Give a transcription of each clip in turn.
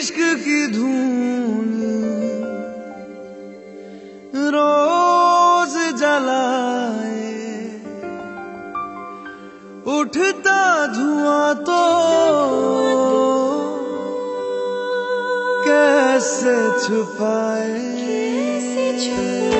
इश्क की धूल। रोज जलाए। उठता धुआँ तो कैसे छुपाए? कैसे छुपाए?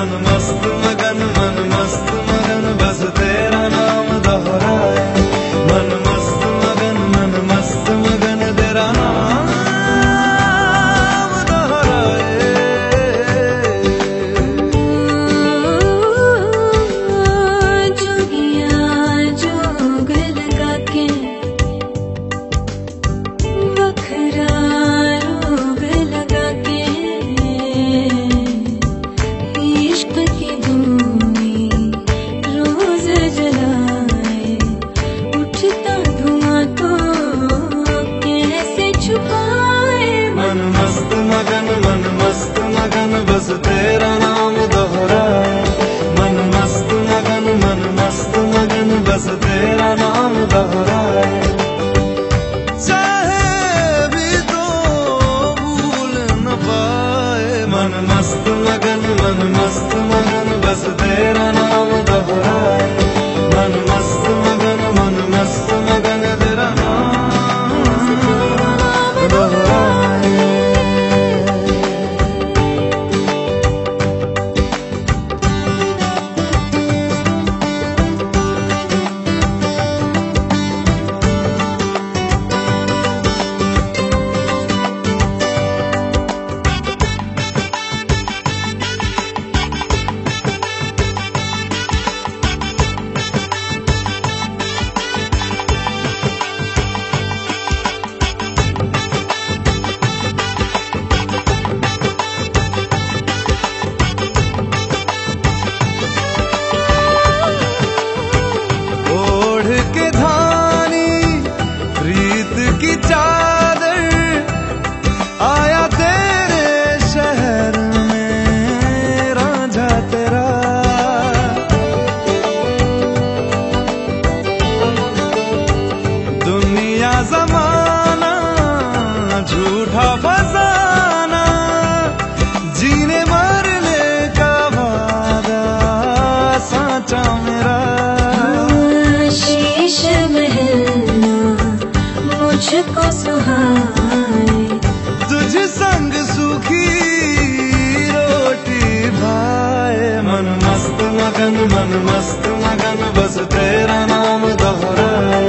मन मस्त मगन मन मस्त मगन बस तेरा नाम दोहराए मन मस्त मगन मन मस्त मगन तेरा नाम मुझको सुहाए। तुझ संग सुखी रोटी भाए। मन मस्त, मगन, मन मस्त, मगन, बस तेरा नाम दोहराए।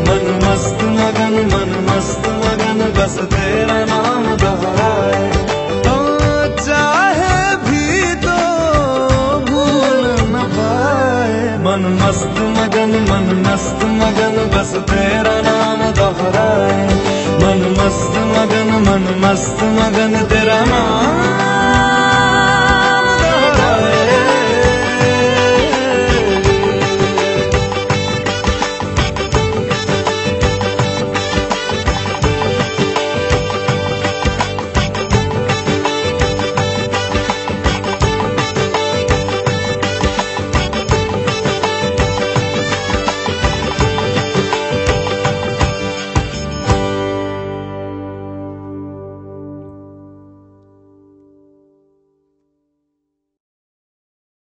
मन मस्त, मगन, मन मस्त, मगन, बस तेरा मन मस्त मगन मन मस्त मगन बस तेरा नाम दोहराए मन मस्त मगन मन मस्त मगन तेरा नाम